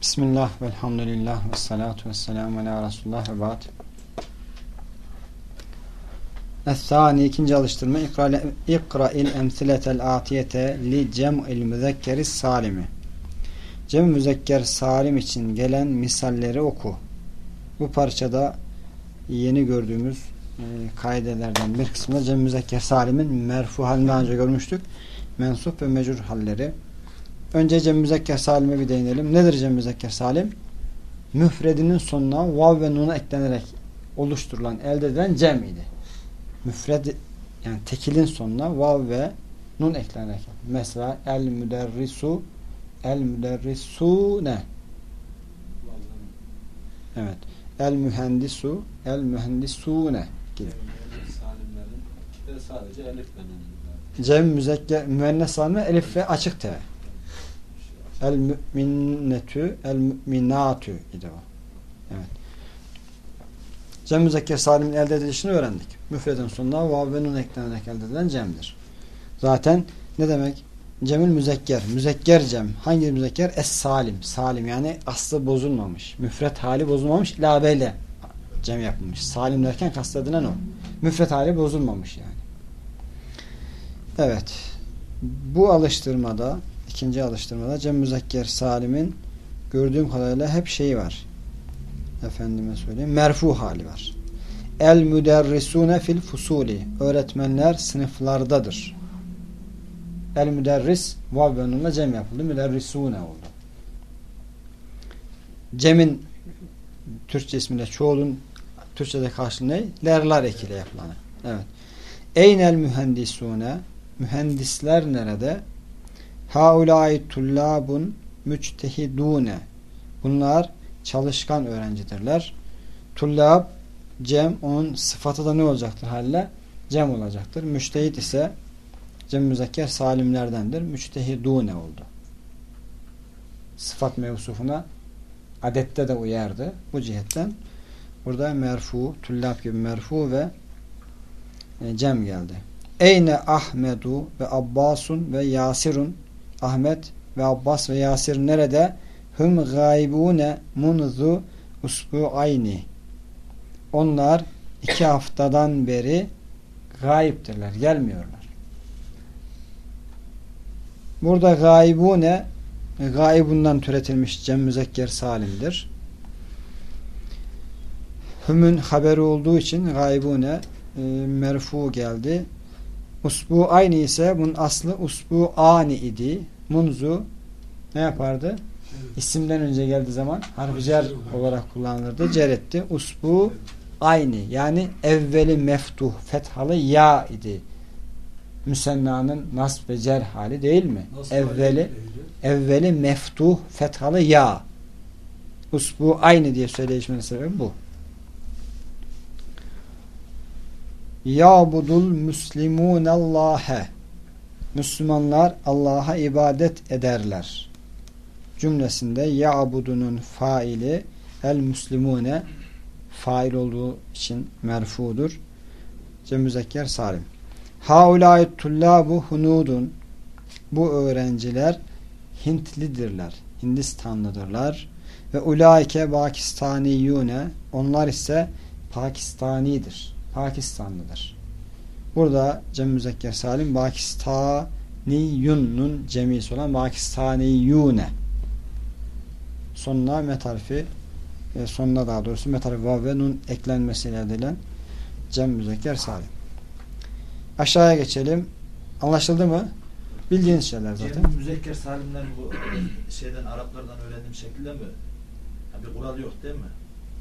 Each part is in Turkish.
Bismillah velhamdülillah ve salatu ve selamu ala Resulullah ve ba'd. Es-sani ikinci alıştırma İkra'il emsiletel atiyete li cem'il müzekkeri salimi. Cem müzekker salim için gelen misalleri oku. Bu parçada yeni gördüğümüz e, kaidelerden bir kısmında cem müzekker salimin merfu halini önce görmüştük. Mensup ve mecur halleri. Önce cem müzekker salime bir değinelim. Nedir cem müzekker salim? Müfredinin sonuna vav ve nuna eklenerek oluşturulan, elde edilen cem idi. Müfred yani tekilin sonuna vav ve nun eklenerek. Mesela el müderrisu el müderrisune Evet. El mühendisu el mühendisune gibi. Cem müzekker müennes salime elif ve açık te. El müminnetü el müminatü idi o. Evet. Cem müzekker salimin elde edilişini öğrendik. Müfredin sonuna vav ve nun eklenerek elde edilen cemdir. Zaten ne demek? Cemil müzekker. Müzekker cem. Hangi müzekker? Es salim. Salim yani aslı bozulmamış. Müfret hali bozulmamış. İlaveyle cem yapılmış. Salim derken kastedilen o. Müfret hali bozulmamış yani. Evet. Bu alıştırmada ikinci alıştırmada cem müzekker salimin gördüğüm kadarıyla hep şeyi var. Efendime söyleyeyim. Merfu hali var. El müderrisune fil fusuli. Öğretmenler sınıflardadır. El müderris vav ve cem yapıldı. Müderrisune oldu. Cem'in Türkçe ismiyle çoğulun Türkçe'de karşılığı ne? Lerlar ekiyle yapılanı. Evet. Eynel mühendisune mühendisler nerede? Haulâi tullâbun müçtehidûne Bunlar çalışkan öğrencidirler. Tullab cem onun sıfatı da ne olacaktır halle? Cem olacaktır. Müştehit ise cem müzekker salimlerdendir. Müçtehidûne oldu. Sıfat mevsufuna adette de uyardı. Bu cihetten burada merfu, tullab gibi merfu ve e, cem geldi. Eyne Ahmedu ve Abbasun ve Yasirun Ahmet ve Abbas ve Yasir nerede? Hum gaybune munzu usbu'ayni Onlar iki haftadan beri gayiptirler. Gelmiyorlar. Burada gaybune gaybundan türetilmiş cem müzekker salimdir. Hümün haberi olduğu için gaybune e, merfu geldi. Usbu aynı ise bunun aslı usbu ani idi. Munzu ne yapardı? İsimden önce geldiği zaman harf cer olarak kullanılırdı. Cer etti. Usbu aynı. Yani evveli meftuh fethalı ya idi. Müsennanın nasb ve cer hali değil mi? Nasıl evveli evveli meftuh fethalı ya. Usbu aynı diye söyleyişmenin sebebi bu. Ya'budul muslimunallâhe Müslümanlar Allah'a ibadet ederler. Cümlesinde ya'budunun faili el muslimune fail olduğu için merfudur. Cem müzekker salim. Haulâi tullâbu hunudun bu öğrenciler Hintlidirler. Hindistanlıdırlar. Ve ulaike Pakistaniyune onlar ise Pakistanidir. Pakistanlıdır. Burada cem müzekker salim Pakistaniyun'un cemisi olan Pakistaniyune sonuna metarifi e, sonuna daha doğrusu metarifi vav ve nun eklenmesiyle elde edilen cem müzekker salim. Aşağıya geçelim. Anlaşıldı mı? Bildiğiniz şeyler zaten. Cem müzekker salimler bu şeyden Araplardan öğrendiğim şekilde mi? bir kural yok değil mi?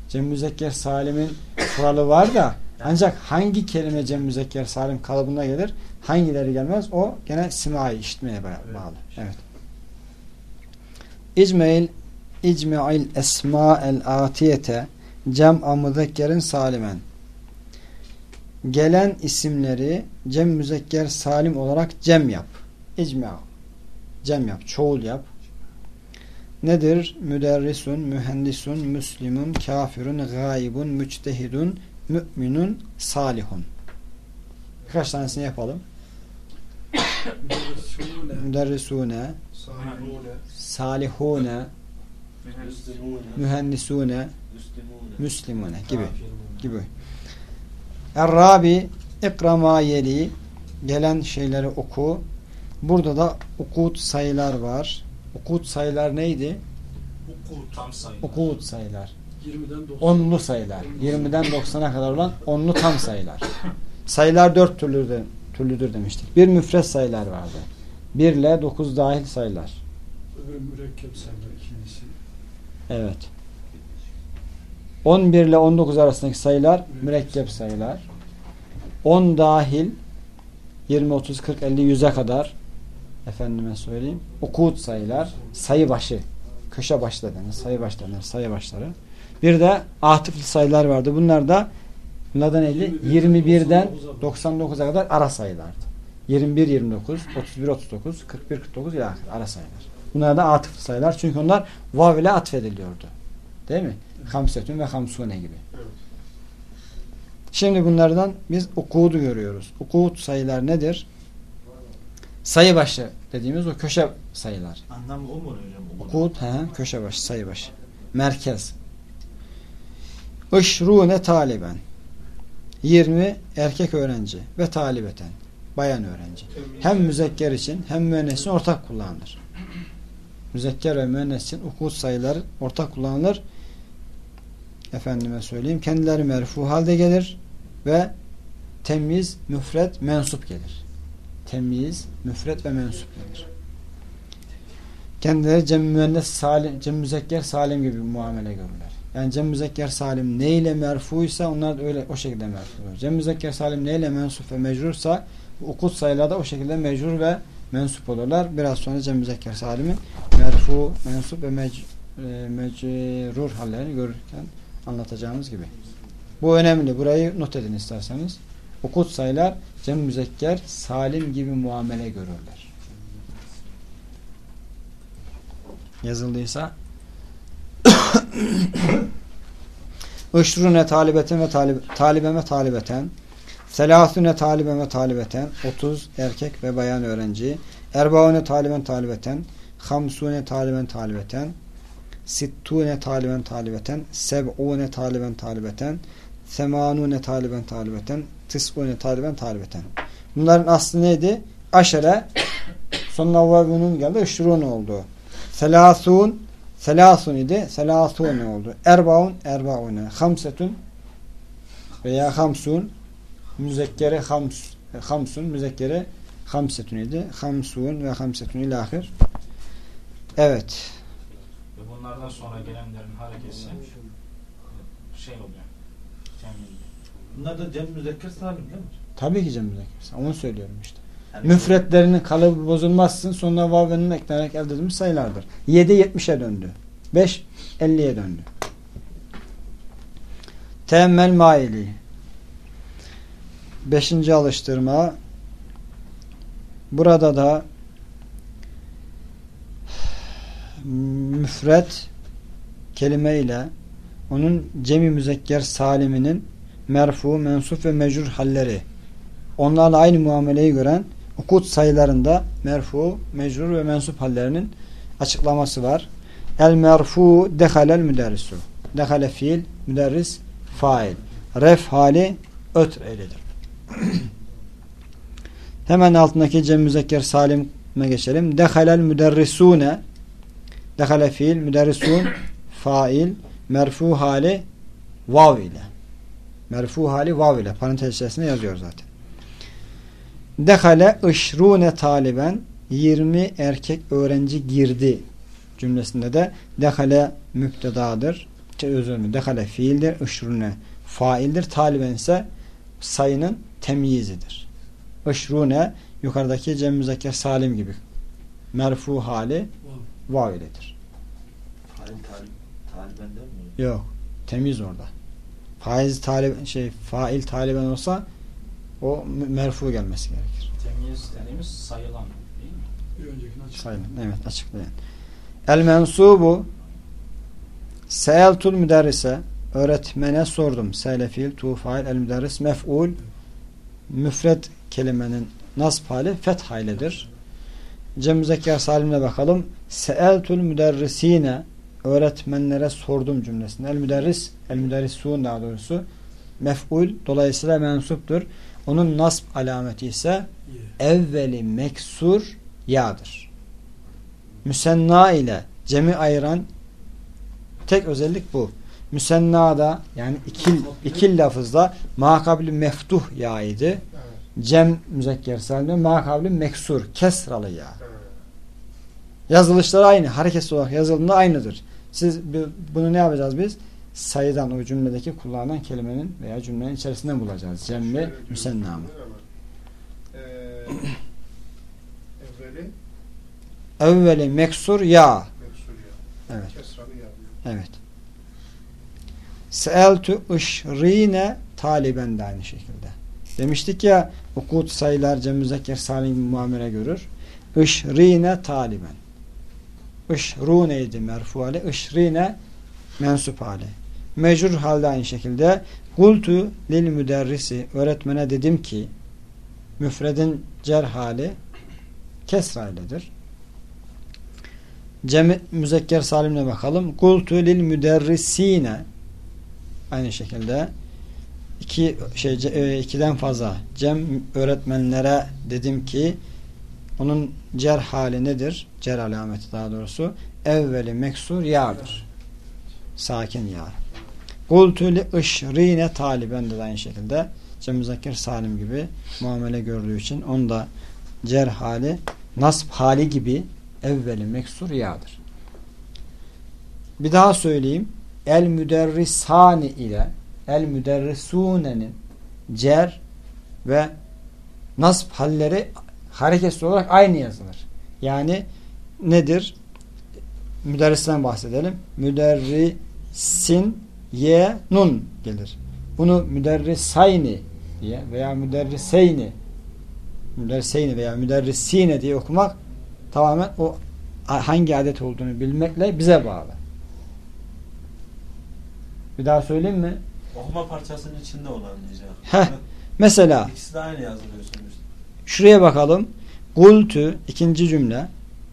Cem müzekker salimin kuralı var da ancak hangi kelime cem müzekker salim kalıbına gelir hangileri gelmez o gene simai işitmeye bağlı. Evet. İcmeil İcmeil esma el atiyete cem müzekkerin salimen gelen isimleri cem müzekker salim olarak cem yap. İcma. Cem yap. Çoğul yap. Nedir? Müderrisun, mühendisun, müslimun, kafirun, gaibun, müçtehidun, müminun, salihun. Birkaç tanesini yapalım. Müderrisune, salihune, mühendisune, müslimune gibi gibi. Er-Rabi ikra yeli gelen şeyleri oku. Burada da ukut sayılar var. Ukut sayılar neydi? Uku tam sayı. Ukut sayılar. 20'den 90. Onlu sayılar. 20'den 90'a kadar olan onlu tam sayılar. Sayılar dört türlüdür, türlüdür demiştik. Bir müfret sayılar vardı. 1 ile 9 dahil sayılar. Öbürü mürekkep sayılar ikincisi. Evet. 11 ile 19 arasındaki sayılar mürekkep sayılar. 10 dahil 20, 30, 40, 50, 100'e kadar efendime söyleyeyim. Ukut sayılar. Sayı başı. Köşe başları denir. Sayı başları denir. Sayı başları. Bir de atıflı sayılar vardı. Bunlar da bunlardan neydi? 21'den 99'a kadar ara sayılardı. 21, 29, 31, 39, 41, 49 ile ara sayılar. Bunlar da atıflı sayılar. Çünkü onlar vav ile atfediliyordu. Değil mi? Hamsetün ve hamsune gibi. Şimdi bunlardan biz ukudu görüyoruz. Ukud sayılar nedir? Sayı başı dediğimiz o köşe sayılar. Anlamı o mu hocam? O mu? Ukud he, köşe başı, sayı başı. Merkez. Işrune taliben. 20 erkek öğrenci ve talibeten. Bayan öğrenci. Hem müzekker için hem müennes için ortak kullanılır. Müzekker ve müennes için ukud sayıları ortak kullanılır. Efendime söyleyeyim. Kendileri merfu halde gelir ve temyiz, müfret, mensup gelir. Temyiz, müfret ve mensup gelir. Kendileri cem salim, cem müzekker salim gibi muamele görürler. Yani cem müzekker salim neyle merfuysa onlar da öyle o şekilde merfu olur. Cem müzekker salim neyle mensup ve mecrursa ukut sayılarda o şekilde mecrur ve mensup olurlar. Biraz sonra cem müzekker salimi merfu, mensup ve mec, e, mecrur hallerini görürken anlatacağımız gibi. Bu önemli. Burayı not edin isterseniz. Ukut sayılar cem müzekker salim gibi muamele görürler. Yazıldıysa Işrune talibeten talib taliben ve talibeten Selasüne taliben ve talibeten 30 erkek ve bayan öğrenci Erbaune taliben talibeten Hamsune taliben talibeten Sittune taliben talibeten Seb'une taliben talibeten Semanune taliben talibeten Tis'une taliben talibeten Bunların aslı neydi? Aşere sonuna vavunun geldi. Işrune oldu. Selasun Selasun idi. Selasune oldu. Erbaun Erbaune. Hamsetun veya hamsun müzekkere hams, hamsun müzekkere hamsetun idi. Hamsun ve hamsetun ilahir. Evet. Ve bunlardan sonra gelenlerin harekesi şey oluyor. Bunlar da cem müzekker salim değil mi? Tabii ki cem müzekker. Onu söylüyorum işte. Yani Müfretlerinin kalıbı bozulmazsın. Sonra vavvenin eklenerek elde edilmiş sayılardır. 7 70'e döndü. 5 50'ye döndü. Teemmel maili. Beşinci alıştırma. Burada da müfret kelime ile onun cemi müzekker saliminin merfu, mensup ve mecrur halleri onlarla aynı muameleyi gören ukut sayılarında merfu, mecrur ve mensup hallerinin açıklaması var. El merfu dehalel müderrisu. Dehale fiil, müderris fail. Ref hali ötr eyledir. Hemen altındaki cem müzekker salime geçelim. Dehalel müderrisune Dehale fiil, müderrisun fail, merfu hali vav ile. Merfu hali vav ile. Parantez içerisinde yazıyor zaten. Dehale ışrune taliben 20 erkek öğrenci girdi cümlesinde de dehale müptedadır. Özür dilerim. Dehale fiildir. Işrune faildir. Taliben ise sayının temyizidir. Işrune yukarıdaki cem müzekker salim gibi. Merfu hali vav iledir. Fail talib, talibenden mi? Yok. Temiz orada. Faiz talib şey fail taliben olsa o merfu gelmesi gerekir. Temyiz dediğimiz sayılan değil mi? Bir öncekini açık. Sayın. Evet açıklayan. El mensubu Seeltul müderrise öğretmene sordum. Seyle fiil, tu fail, el müderris mef'ul müfret kelimenin nasb hali feth halidir. Cem Müzekker Salim'le bakalım. Seeltul müderrisine öğretmenlere sordum cümlesinde. El müderris, el müderrisun daha doğrusu mef'ul dolayısıyla mensuptur. Onun nasb alameti ise evveli meksur ya'dır. Müsenna ile cemi ayıran tek özellik bu. Müsennada yani ikil, ikil lafızda makabli meftuh ya idi. Cem müzekker salimde makabli meksur kesralı ya. Evet. Yazılışları aynı. Hareketsiz olarak yazıldığında aynıdır. Siz bu- bunu ne yapacağız biz? Sayıdan o cümledeki kullanılan kelimenin veya cümlenin içerisinden bulacağız. Cem ve Şöyle diyoruz. müsenna mı? Ee, evveli Evveli meksur ya. meksur ya. Evet. Evet. Seeltu ışrine taliben de aynı şekilde. Demiştik ya ukut sayılar cem müzekker salim muamele görür. Işrine taliben. Işruneydi merfu hali. Işrine mensup hali. Mecrur halde aynı şekilde. Kultu lil müderrisi öğretmene dedim ki müfredin cer hali kesra iledir. Cem müzekker salimle bakalım. Kultu lil müderrisine aynı şekilde iki şey e, ikiden fazla cem öğretmenlere dedim ki onun cer hali nedir? Cer alameti daha doğrusu evveli meksur ya'dır. Sakin ya. Kultu li ışrine taliben de aynı şekilde cem müzekker salim gibi muamele gördüğü için onun da cer hali nasb hali gibi evveli meksur ya'dır. Bir daha söyleyeyim. El müderrisani ile el müderrisunenin cer ve nasb halleri hareketsiz olarak aynı yazılır. Yani nedir? Müderristen bahsedelim. Müderrisin ye nun gelir. Bunu müderrisayni diye veya müderriseyni müderriseyni veya müderrisine diye okumak tamamen o hangi adet olduğunu bilmekle bize bağlı. Bir daha söyleyeyim mi? Okuma parçasının içinde olan diyeceğim. Heh. Mesela İkisi de aynı yazılıyor. Şuraya bakalım. Kultu ikinci cümle.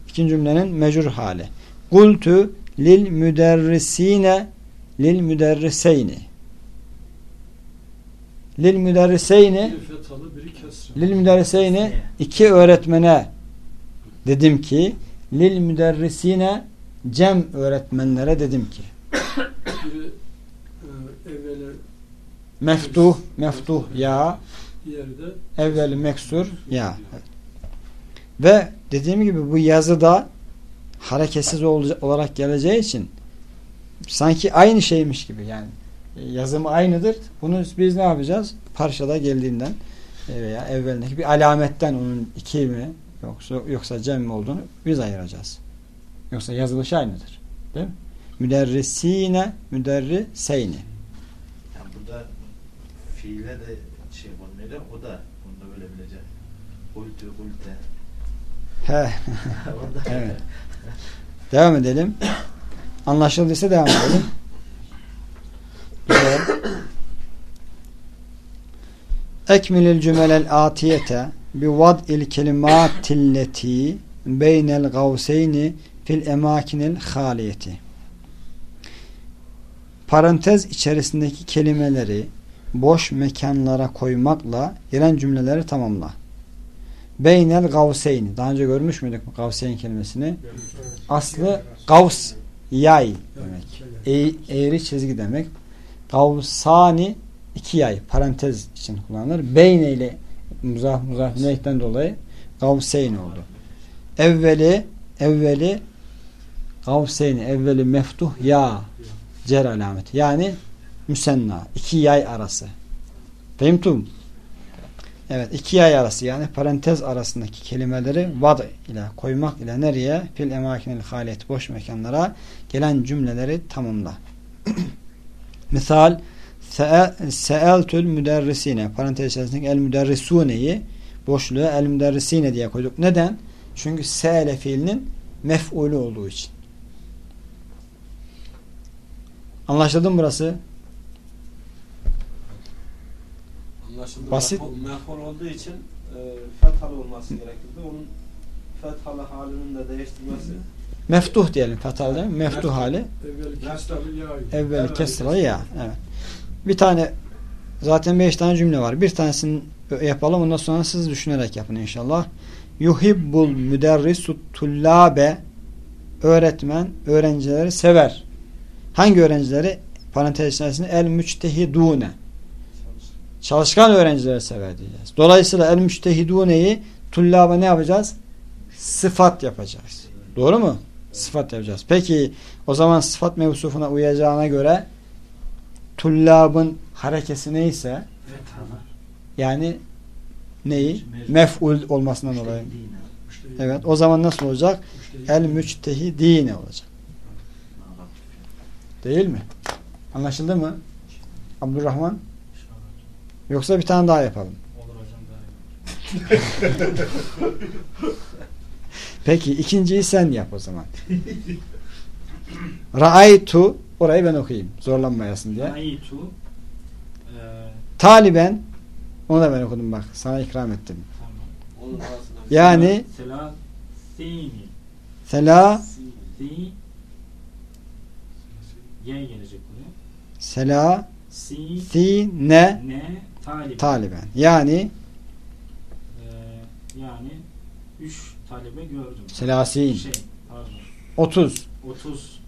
İkinci cümlenin mecur hali. Kultu lil müderrisine lil müderriseyni. Lil müderriseyni lil müderriseyni iki öğretmene dedim ki lil müderrisine cem öğretmenlere dedim ki e, meftuh meftuh ya diğeri de evveli meksur ya ve dediğim gibi bu yazıda hareketsiz ol- olarak geleceği için sanki aynı şeymiş gibi yani E, yazımı aynıdır. Bunu biz ne yapacağız? Parçada geldiğinden e, veya evvelindeki bir alametten onun iki mi yoksa yoksa cem mi olduğunu biz ayıracağız. Yoksa yazılış aynıdır. Değil mi? Müderrisine, müderriseyni. Yani burada fiile de konmayla o da bunu da böyle bilecek. Kultü, kulte. He. Evet. Devam edelim. Anlaşıldıysa devam edelim. Güzel. Ekmilil cümelel atiyete bi vad'il kelimatilleti beynel gavseyni fil emakinil haliyeti. Parantez içerisindeki kelimeleri boş mekanlara koymakla gelen cümleleri tamamla. Beynel gavseyni. Daha önce görmüş müydük bu gavseyn kelimesini? Aslı gavs, yay demek. E, eğri çizgi demek. Gavsani iki yay parantez için kullanılır. Beyne ile muzaf muzaf neyden dolayı gavseyn oldu. Evveli evveli gavseyni evveli meftuh ya cer alameti. Yani müsenna. iki yay arası. Fehimtum. Evet iki yay arası yani parantez arasındaki kelimeleri vad ile koymak ile nereye? Fil emakinil haliyet boş mekanlara gelen cümleleri tamamla. Misal "Se'e- Se'eltül müderrisine parantez içerisindeki el müderrisuneyi boşluğa el müderrisine diye koyduk. Neden? Çünkü se'ele fiilinin mef'ulü olduğu için. Anlaşıldı mı burası? Anlaşıldı. Basit. Mefhul, mefhul olduğu için e, fethalı olması gerekirdi. Onun fethalı halinin de değiştirmesi Meftuh diyelim fethal değil mi? Meftuh hali. Evvel kesralı ya. Evvel kesra ya. Evet. Bir tane zaten beş tane cümle var. Bir tanesini yapalım. Ondan sonra siz düşünerek yapın inşallah. Yuhibbul müderrisu tullabe öğretmen öğrencileri sever. Hangi öğrencileri? Parantez içerisinde el müçtehidune. Çalışkan öğrencileri sever diyeceğiz. Dolayısıyla el müçtehiduneyi tullaba ne yapacağız? Sıfat yapacağız. Doğru mu? Sıfat yapacağız. Peki o zaman sıfat mevsufuna uyacağına göre tullabın harekesi neyse yani neyi? Mef'ul olmasından dolayı. Evet. O zaman nasıl olacak? El müçtehidine olacak. Değil mi? Anlaşıldı mı? Abdurrahman? Yoksa bir tane daha yapalım. Olur hocam daha iyi. Peki ikinciyi sen yap o zaman. Ra'aytu orayı ben okuyayım. Zorlanmayasın diye. Ra'aytu e, Taliben onu da ben okudum bak. Sana ikram ettim. tamam. Yani Selasini sela Si Y gelecek buraya. sela Si si ne ne talip. taliben. Yani E, yani 3 talebe gördüm. selasin. Şey, pardon. 30. 30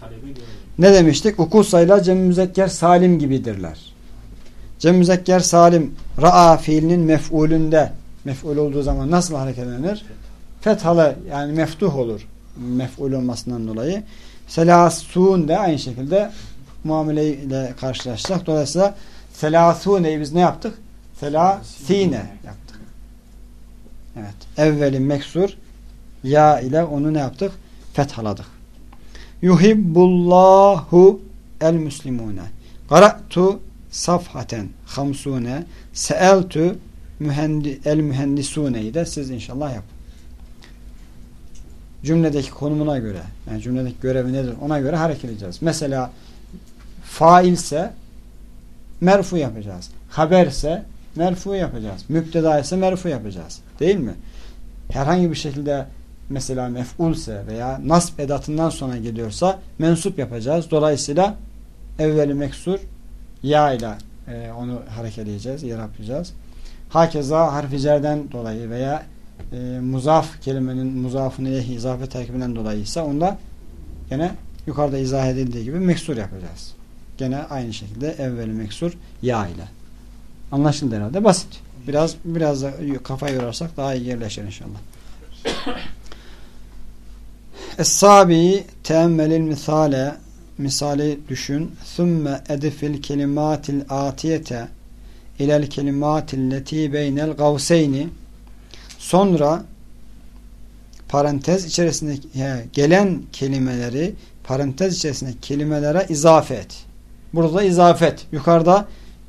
talebe gördüm. Ne demiştik? Ukul sayılar cem müzekker salim gibidirler. Cem müzekker salim ra'a fiilinin mef'ulünde mef'ul olduğu zaman nasıl hareketlenir? Fethalı yani meftuh olur. Mef'ul olmasından dolayı. Selasun de aynı şekilde muameleyle karşılaşacak. Dolayısıyla selasuneyi biz ne yaptık? Selasine yaptık. Evet. Evveli meksur ya ile onu ne yaptık? Fethaladık. Yuhibbullahu el müslimune. Qara'tu safhaten hamsune seeltu mühendi, el mühendisuneyi de siz inşallah yapın. Cümledeki konumuna göre yani cümledeki görevi nedir ona göre hareket edeceğiz. Mesela failse merfu yapacağız. Haberse merfu yapacağız. Müpteda ise merfu yapacağız. Değil mi? Herhangi bir şekilde mesela mef'ulse veya nasb edatından sonra geliyorsa mensup yapacağız. Dolayısıyla evveli meksur ya ile e, onu harekeleyeceğiz, yer yapacağız. Hakeza harfi dolayı veya e, muzaf kelimenin muzafın ileyhi izafe terkibinden dolayı ise onda gene yukarıda izah edildiği gibi meksur yapacağız. Gene aynı şekilde evveli meksur ya ile. Anlaşıldı herhalde. Basit. Biraz biraz da kafa yorarsak daha iyi yerleşir inşallah. Es-sabi teemmelil misale misali düşün. Sümme edifil kelimatil atiyete ilel kelimatil leti beynel gavseyni sonra parantez içerisinde gelen kelimeleri parantez içerisindeki kelimelere izafe et. Burada izafet. Yukarıda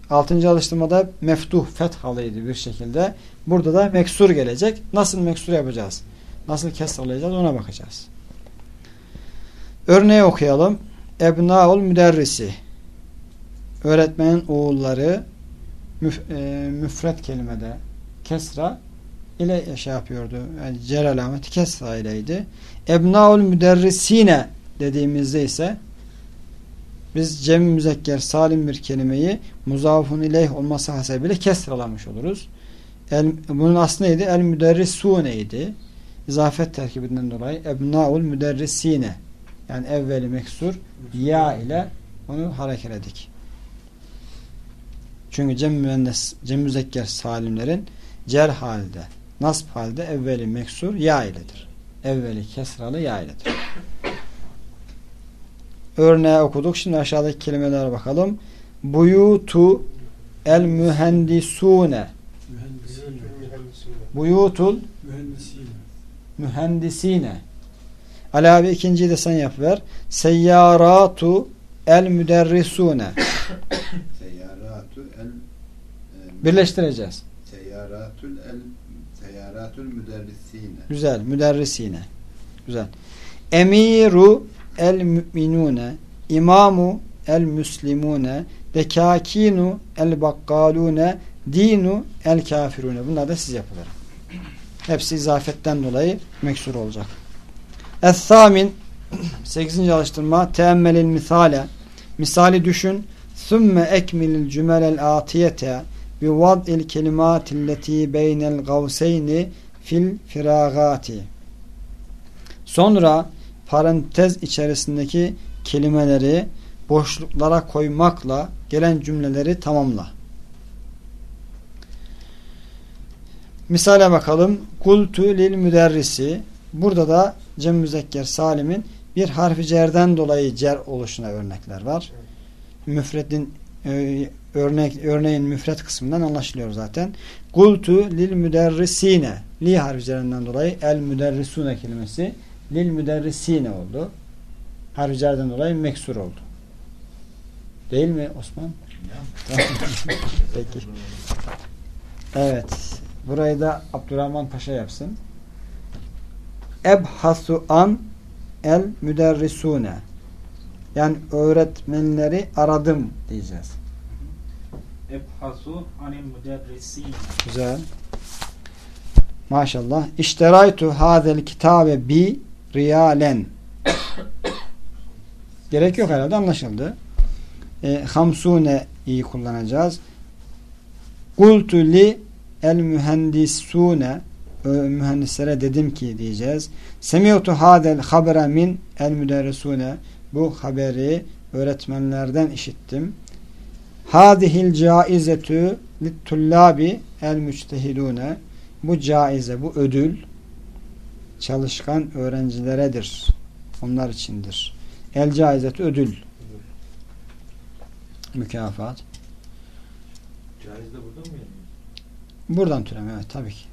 6. alıştırmada meftuh fethalıydı bir şekilde. Burada da meksur gelecek. Nasıl meksur yapacağız? Nasıl kesralayacağız ona bakacağız. Örneği okuyalım. Ebnaul müderrisi öğretmenin oğulları müf, e, müfret kelimede kesra ile şey yapıyordu. Yani cer alameti kesra ileydi. Ebnaul müderrisine dediğimizde ise biz cem müzekker salim bir kelimeyi muzafun ileyh olması hasebiyle kesralamış oluruz. El, bunun aslı neydi? El müderrisuneydi. İzafet terkibinden dolayı ebnaul müderrisine yani evveli meksur ya ile onu harekeledik. Çünkü cem müennes, cem müzekker salimlerin cer halde, nasb halde evveli meksur ya iledir. Evveli kesralı ya iledir. Örneği okuduk. Şimdi aşağıdaki kelimelere bakalım. Buyutu el mühendisune Buyutul mühendisine Ali abi ikinciyi de sen yap ver. Seyyaratu el müderrisune Seyyaratul el e, Birleştireceğiz. Seyyaratul el Seyyaratul müderrisine. Güzel. Müderrisine. Güzel. Emiru el müminune İmamu el müslimune Dekakinu el bakkalune Dinu el kafirune. Bunlar da siz yapılır. Hepsi izafetten dolayı meksur olacak. Es-samin 8. alıştırma teemmelil misale misali düşün sümme ekmilil cümelel atiyete bi vad'il kelimatilleti beynel gavseyni fil firagati sonra parantez içerisindeki kelimeleri boşluklara koymakla gelen cümleleri tamamla. Misale bakalım. Kultu lil müderrisi. Burada da cem müzekker salimin bir harfi cerden dolayı cer oluşuna örnekler var. Müfredin e, örnek örneğin müfret kısmından anlaşılıyor zaten. Kultu lil müderrisine. Li harfi cerden dolayı el müderrisune kelimesi lil müderrisine oldu. Harfi cerden dolayı meksur oldu. Değil mi Osman? Tamam. Peki. Evet. Burayı da Abdurrahman Paşa yapsın. Ebhasu an el müderrisune. Yani öğretmenleri aradım diyeceğiz. Ebhasu anil müderrisin. Güzel. Maşallah. İşteraytu hazel kitabe bi riyalen. Gerek yok herhalde anlaşıldı. E, hamsune iyi kullanacağız. Kultu li el mühendisune mühendislere dedim ki diyeceğiz. Semiyotu hadel habere min el müderrisune bu haberi öğretmenlerden işittim. Hadihil caizetü littullabi el müçtehidune bu caize, bu ödül çalışkan öğrencileredir. Onlar içindir. El caizetü ödül. Mükafat. Caiz de burada mı yani? Buradan türeme evet tabii ki.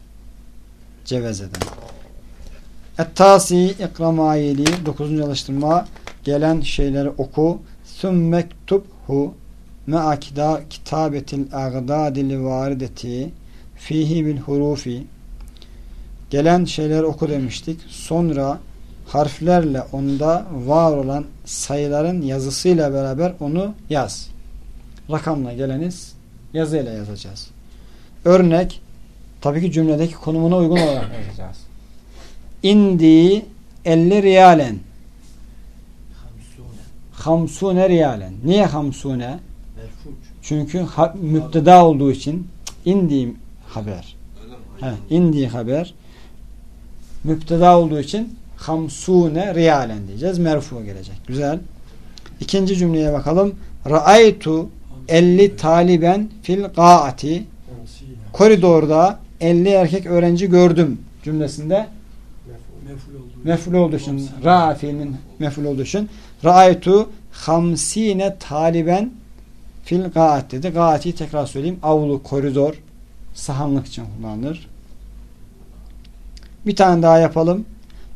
Cevezeden. Et-tasi ikramayeli 9. alıştırma gelen şeyleri oku. Sümmektubhu me'a kitabetil agdadil varideti fihi bil hurufi gelen şeyleri oku demiştik. Sonra harflerle onda var olan sayıların yazısıyla beraber onu yaz. Rakamla geleniz yazıyla yazacağız. Örnek tabii ki cümledeki konumuna uygun olarak yazacağız. İndi 50 riyalen Hamsune. hamsune riyalen. Niye hamsune? Merfuç. Çünkü müpteda olduğu için indi haber. He, indi haber müpteda olduğu için hamsune riyalen diyeceğiz. Merfu gelecek. Güzel. İkinci cümleye bakalım. Ra'aytu 50 taliben fil qaati koridorda 50 erkek öğrenci gördüm cümlesinde Meful olduğu için ra fiilinin meful olduğu için ra'aytu hamsine taliben fil qaat dedi. Qaati tekrar söyleyeyim. Avlu, koridor sahanlık için kullanılır. Bir tane daha yapalım.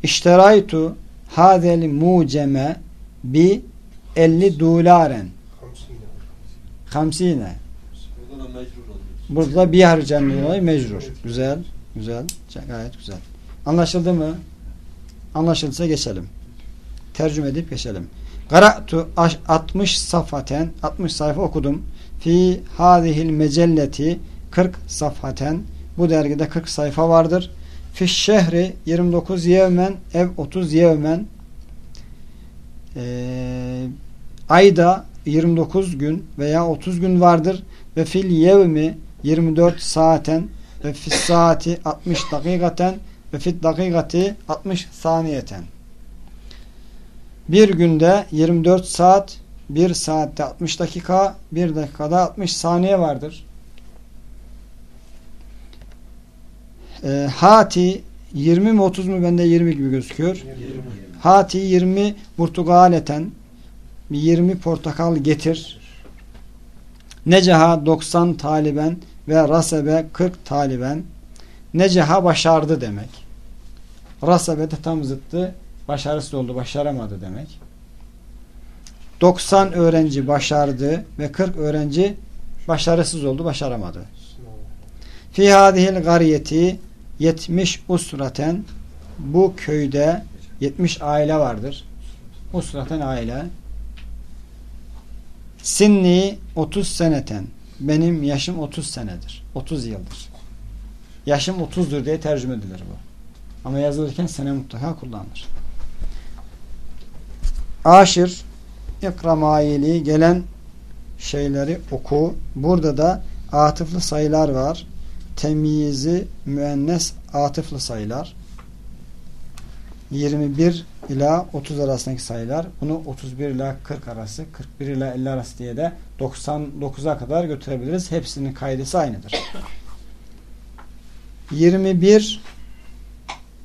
İşteraytu hadel muceme bi 50 dolaren. Hamsine. Burada bir harcanlı dolayı mecrur. Güzel. Güzel. Gayet güzel. Anlaşıldı mı? Anlaşıldıysa geçelim. Tercüme edip geçelim. Qara'tu 60 safaten 60 sayfa okudum. Fi hadihil mecelleti 40 safaten bu dergide 40 sayfa vardır. Fi şehri 29 yevmen ev 30 yevmen ee, ayda 29 gün veya 30 gün vardır ve fil yevmi 24 saaten ve fis saati 60 dakikaten ve fit dakikati 60 saniyeten. Bir günde 24 saat, bir saatte 60 dakika, bir dakikada 60 saniye vardır. Ee, hati 20 mi 30 mu bende 20 gibi gözüküyor. Hati 20 Portugaleten 20 portakal getir. Necaha 90 taliben ve rasebe 40 taliben. Necaha başardı demek. Rasebe de tam zıttı. Başarısız oldu, başaramadı demek. 90 öğrenci başardı ve 40 öğrenci başarısız oldu, başaramadı. Fi hadihil gariyeti 70 usraten bu köyde 70 aile vardır. Usraten aile. Sinni 30 seneten. Benim yaşım 30 senedir. 30 yıldır. Yaşım 30'dur diye tercüme edilir bu. Ama yazılırken sene mutlaka kullanılır. Aşır ikramayeli gelen şeyleri oku. Burada da atıflı sayılar var. Temyizi müennes atıflı sayılar. 21 ila 30 arasındaki sayılar. Bunu 31 ila 40 arası, 41 ila 50 arası diye de 99'a kadar götürebiliriz. Hepsinin kaydesi aynıdır. 21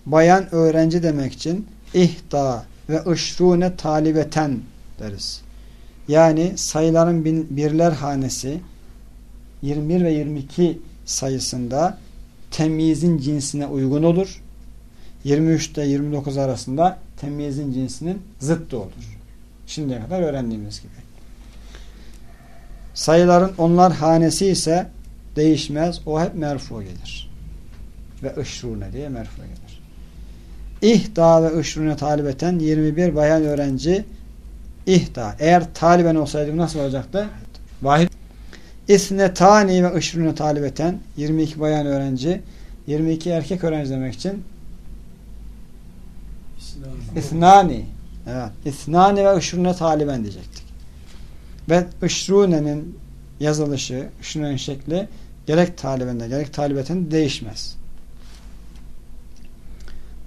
bayan öğrenci demek için ihda ve ışrune talibeten deriz. Yani sayıların bin, birler hanesi 21 ve 22 sayısında temyizin cinsine uygun olur. 23 ile 29 arasında temyizin cinsinin zıttı olur. Şimdiye kadar öğrendiğimiz gibi. Sayıların onlar hanesi ise değişmez. O hep merfu gelir. Ve ışrune diye merfu gelir. İhda ve ışrune talibeten 21 bayan öğrenci ihda. Eğer taliben olsaydı nasıl olacaktı? Vahid. İsnetani ve ışrune talibeten 22 bayan öğrenci 22 erkek öğrenci demek için İsnani. Evet. İsnani ve ışrune taliben diyecektik. Ve ışrunenin yazılışı, ışrunenin şekli gerek talibende gerek talibeten değişmez.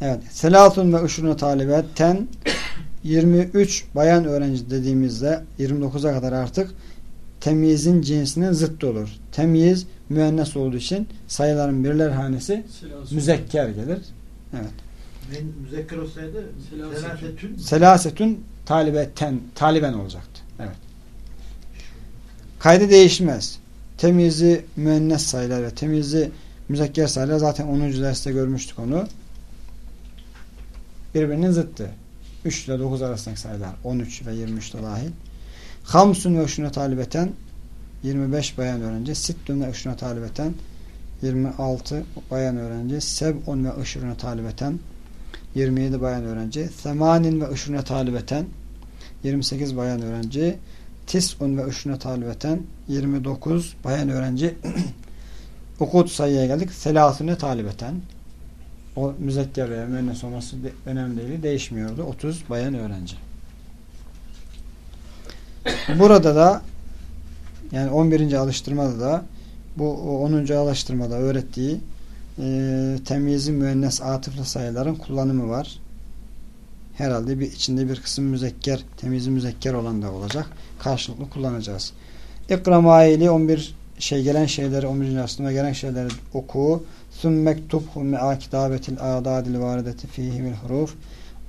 Evet. Selatun ve ışrune talibeten 23 bayan öğrenci dediğimizde 29'a kadar artık temyizin cinsinin zıttı olur. Temyiz müennes olduğu için sayıların birler hanesi müzekker gelir. Evet. Ben müzekker olsaydı Selasetün. selasetün talibeten taliben olacaktı. Evet. Kaydı değişmez. Temyizi müennes sayılar ve temyizi müzekker sayılar zaten 10. derste görmüştük onu. Birbirinin zıttı. 3 ile 9 arasındaki sayılar 13 ve 23 de dahil. Hamsun ve ışrına talibeten 25 bayan öğrenci. Sittun ve ışrına talibeten 26 bayan öğrenci. Seb'un ve ışrına talibeten 27 bayan öğrenci. Semanin ve ışrına talibeten 28 bayan öğrenci. Tis'un ve ışrına talibeten 29 bayan öğrenci. Ukut sayıya geldik. Selasune talibeten o müzekker veya müennes olması önemli değil. Değişmiyordu. 30 bayan öğrenci. Burada da yani 11. alıştırmada da bu 10. alıştırmada öğrettiği e, temyizi müennes atıflı sayıların kullanımı var. Herhalde bir içinde bir kısım müzekker, temyizi müzekker olan da olacak. Karşılıklı kullanacağız. İkra maili 11 şey gelen şeyleri 11. aslında gelen şeyleri oku. Sümmektubhu me'a kitabetil a'dadil varideti fihimil huruf.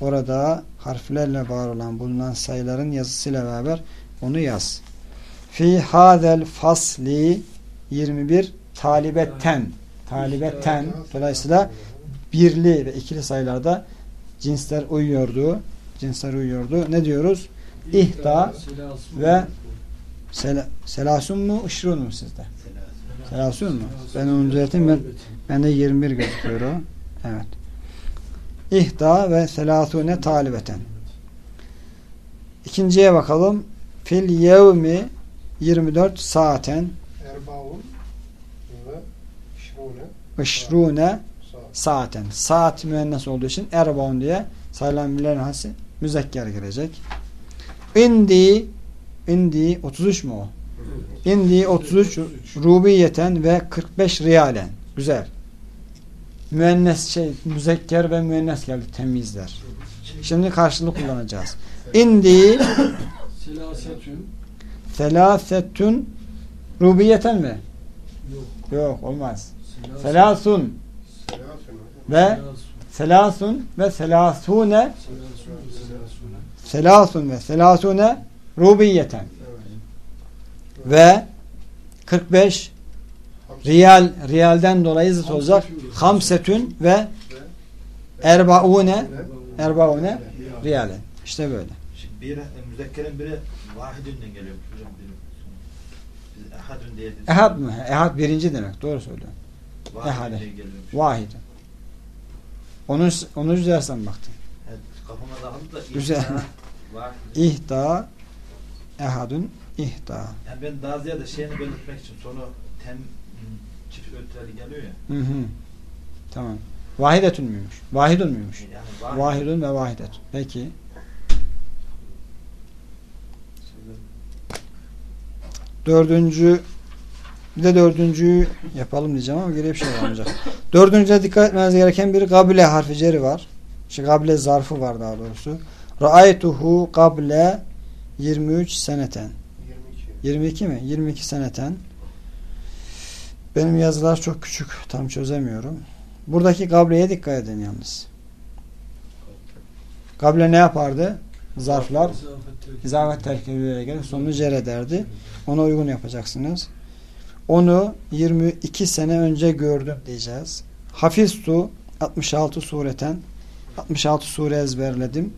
Orada harflerle var olan bulunan sayıların yazısıyla beraber onu yaz. Fi hadel fasli 21 talibeten talibeten dolayısıyla birli ve ikili sayılarda cinsler uyuyordu. Cinsler uyuyordu. Ne diyoruz? İhda ve sel selasun mu ışrun mu sizde? Selasun mu? Ben onu düzelteyim. Ben, bende 21 gözüküyor o. Evet. İhda ve selasune talibeten. İkinciye bakalım. Fil yevmi 24 saaten Erbaun ve şirune ışrune saat. saaten. Saat müennes olduğu için erbaun diye sayılan birlerin hası müzekker girecek. İndi indi 33 mu o? İndi 33 rubiyeten ve 45 riyalen. Güzel. Müennes şey müzekker ve müennes geldi temizler. Şimdi karşılık kullanacağız. İndi Selasetün selasetün rubiyeten mi? yok. Yok olmaz. Selasun ve selasun ve selasune selasun ve selasune rubiyeten ve 45 riyal riyalden dolayı zıt olacak hamsetün ve erbaune erbaune riyale. İşte böyle. Şimdi bir e, müzekkerin biri vahidünden. Biz ehadün diye. Ehad mı? Ehad birinci demek. Doğru söylüyor. Vahidün ehade. diye geliyormuş. Vahid. Onun onun dersen baktım. Evet, kafama dağıldı da Güzel. İhda ehadun ihda. Yani ben daha ziyade şeyini belirtmek için sonu tem çift ötreli geliyor ya. Hı hı. Tamam. Vahidetün müymüş? Vahidun muymuş? Yani vahid. Vahidun ve vahidet. Peki. Dördüncü bir de dördüncüyü yapalım diyeceğim ama geriye bir şey olmayacak. Dördüncüde dikkat etmeniz gereken bir gable harfi ceri var. İşte gable zarfı var daha doğrusu. Ra'aytuhu gable 23 seneten. 22. 22 mi? 22 seneten. Benim yazılar çok küçük. Tam çözemiyorum. Buradaki gableye dikkat edin yalnız. Gable ne yapardı? Zarflar izafet terkibiyle gelir. Sonunu cer ederdi. Ona uygun yapacaksınız. Onu 22 sene önce gördüm diyeceğiz. Hafiztu 66 sureten 66 sure ezberledim.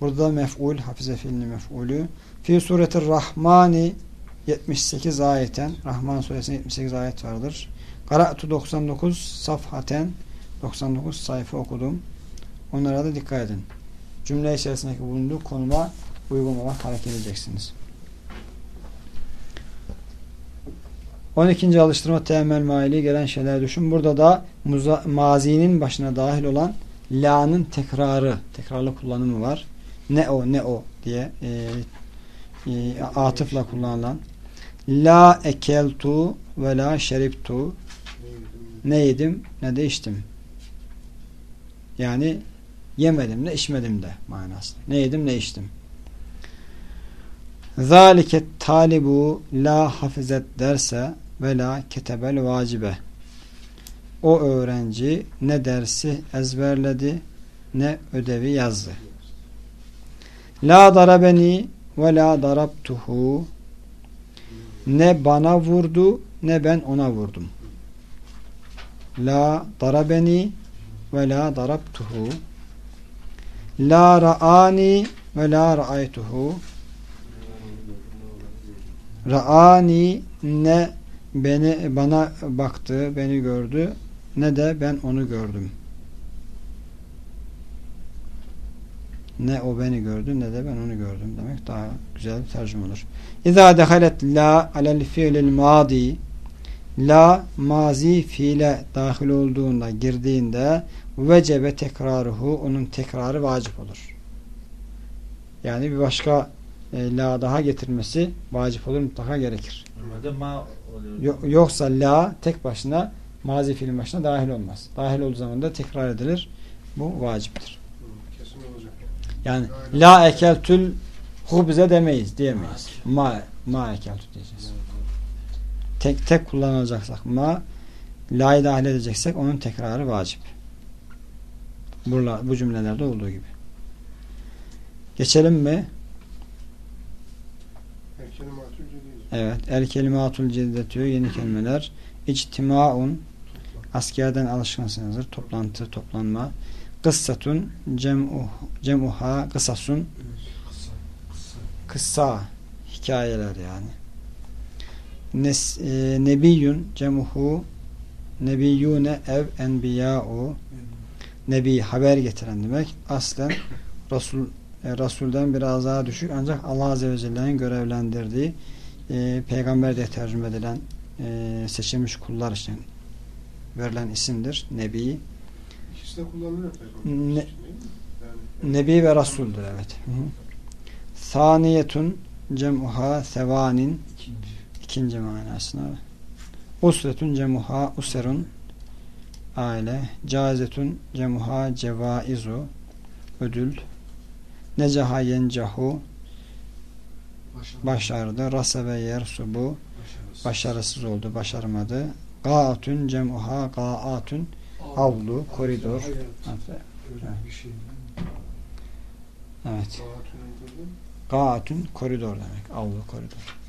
Burada mef'ul, hafize fiilini mef'ulü. Fi suretir Rahmani 78 ayeten. Rahman suresinde 78 ayet vardır. Kara'tu 99 safhaten 99 sayfa okudum. Onlara da dikkat edin. Cümle içerisindeki bulunduğu konuma uygun olarak hareket edeceksiniz. 12. alıştırma temel maili gelen şeyler düşün. Burada da muza, mazinin başına dahil olan la'nın tekrarı, tekrarlı kullanımı var. Ne o ne o diye e, e, atıfla kullanılan la ekeltu ve la şeriptu ne yedim ne de içtim. Yani yemedim de içmedim de manası. Ne yedim ne içtim. Zalike talibu la hafizet derse ve la ketebel vacibe. O öğrenci ne dersi ezberledi ne ödevi yazdı. La darabeni ve la darabtuhu ne bana vurdu ne ben ona vurdum. La darabeni ve la darabtuhu La ra'ani ve la ra'aytuhu Ra'ani ne beni bana baktı, beni gördü ne de ben onu gördüm. Ne o beni gördü ne de ben onu gördüm demek daha güzel bir tercüme olur. İza dehalet la alel fiilil madi la mazi fiile dahil olduğunda girdiğinde vecebe tekraruhu onun tekrarı vacip olur. Yani bir başka e, la daha getirmesi vacip olur mutlaka gerekir. Ma oluyor. Yoksa la tek başına mazi fiilin başına dahil olmaz. Dahil olduğu zaman da tekrar edilir. Bu vaciptir. Yani la ekeltül hubze demeyiz diyemeyiz. Ma, ma ekeltü diyeceğiz. Tek tek kullanılacaksak ma la'yı dahil edeceksek onun tekrarı vacip. Burada, bu cümlelerde olduğu gibi. Geçelim mi? Evet. El kelimatul cedide diyor. Yeni kelimeler. İctimaun askerden alışkınsınızdır. Toplantı, toplanma. Kıssatun cem'u, cem'uha kısasun kıssa hikayeler yani. Nes, e, nebiyyun cem'uhu nebiyyune ev enbiya'u nebi haber getiren demek. Aslen Resul e, Resul'den biraz daha düşük ancak Allah Azze ve Celle'nin görevlendirdiği e, peygamber diye tercüme edilen e, seçilmiş kullar için verilen isimdir. Nebi. İkisi de kullanılıyor peygamber Ne- için değil mi? Yani Nebi ve Resul'dür evet. Hı hı. Saniyetun cem'uha sevanin ikinci manasına. Usretun cemuha userun aile. Cazetun cemuha cevaizu ödül. Necaha yencahu başardı. Rasebe yersubu başarısız oldu, başarmadı. Gaatun cemuha gaatun avlu, koridor. Evet. Gaatun koridor demek. Avlu koridor.